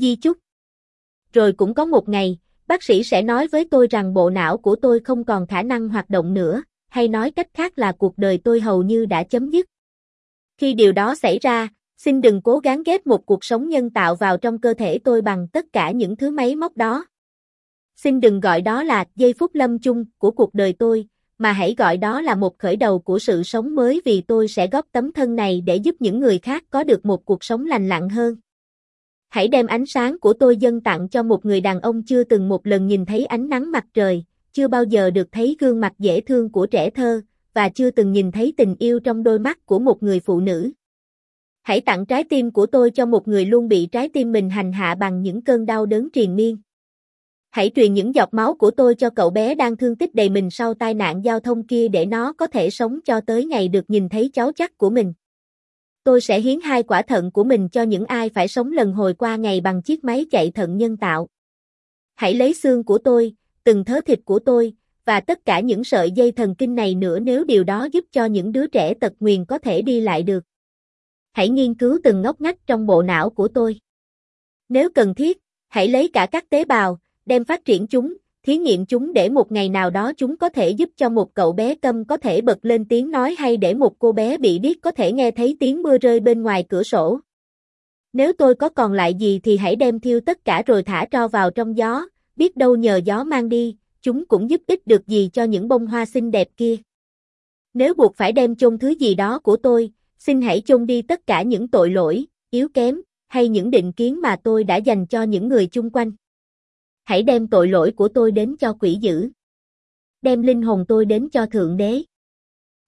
di chúc. Rồi cũng có một ngày, bác sĩ sẽ nói với tôi rằng bộ não của tôi không còn khả năng hoạt động nữa, hay nói cách khác là cuộc đời tôi hầu như đã chấm dứt. Khi điều đó xảy ra, xin đừng cố gắng ghép một cuộc sống nhân tạo vào trong cơ thể tôi bằng tất cả những thứ máy móc đó. Xin đừng gọi đó là giây phút lâm chung của cuộc đời tôi, mà hãy gọi đó là một khởi đầu của sự sống mới vì tôi sẽ góp tấm thân này để giúp những người khác có được một cuộc sống lành lặn hơn. Hãy đem ánh sáng của tôi dâng tặng cho một người đàn ông chưa từng một lần nhìn thấy ánh nắng mặt trời, chưa bao giờ được thấy gương mặt dễ thương của trẻ thơ, và chưa từng nhìn thấy tình yêu trong đôi mắt của một người phụ nữ. Hãy tặng trái tim của tôi cho một người luôn bị trái tim mình hành hạ bằng những cơn đau đớn triền miên. Hãy truyền những giọt máu của tôi cho cậu bé đang thương tích đầy mình sau tai nạn giao thông kia để nó có thể sống cho tới ngày được nhìn thấy cháu chắc của mình. Tôi sẽ hiến hai quả thận của mình cho những ai phải sống lần hồi qua ngày bằng chiếc máy chạy thận nhân tạo. Hãy lấy xương của tôi, từng thớ thịt của tôi, và tất cả những sợi dây thần kinh này nữa nếu điều đó giúp cho những đứa trẻ tật nguyền có thể đi lại được. Hãy nghiên cứu từng ngóc ngách trong bộ não của tôi. Nếu cần thiết, hãy lấy cả các tế bào, đem phát triển chúng, thí nghiệm chúng để một ngày nào đó chúng có thể giúp cho một cậu bé câm có thể bật lên tiếng nói hay để một cô bé bị điếc có thể nghe thấy tiếng mưa rơi bên ngoài cửa sổ. Nếu tôi có còn lại gì thì hãy đem thiêu tất cả rồi thả tro vào trong gió, biết đâu nhờ gió mang đi, chúng cũng giúp ích được gì cho những bông hoa xinh đẹp kia. Nếu buộc phải đem chôn thứ gì đó của tôi, xin hãy chôn đi tất cả những tội lỗi, yếu kém, hay những định kiến mà tôi đã dành cho những người chung quanh. Hãy đem tội lỗi của tôi đến cho quỷ dữ. Đem linh hồn tôi đến cho Thượng Đế.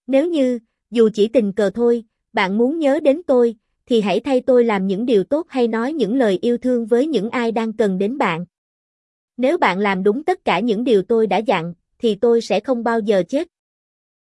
Nếu như, dù chỉ tình cờ thôi, bạn muốn nhớ đến tôi, thì hãy thay tôi làm những điều tốt hay nói những lời yêu thương với những ai đang cần đến bạn. Nếu bạn làm đúng tất cả những điều tôi đã dặn, thì tôi sẽ không bao giờ chết.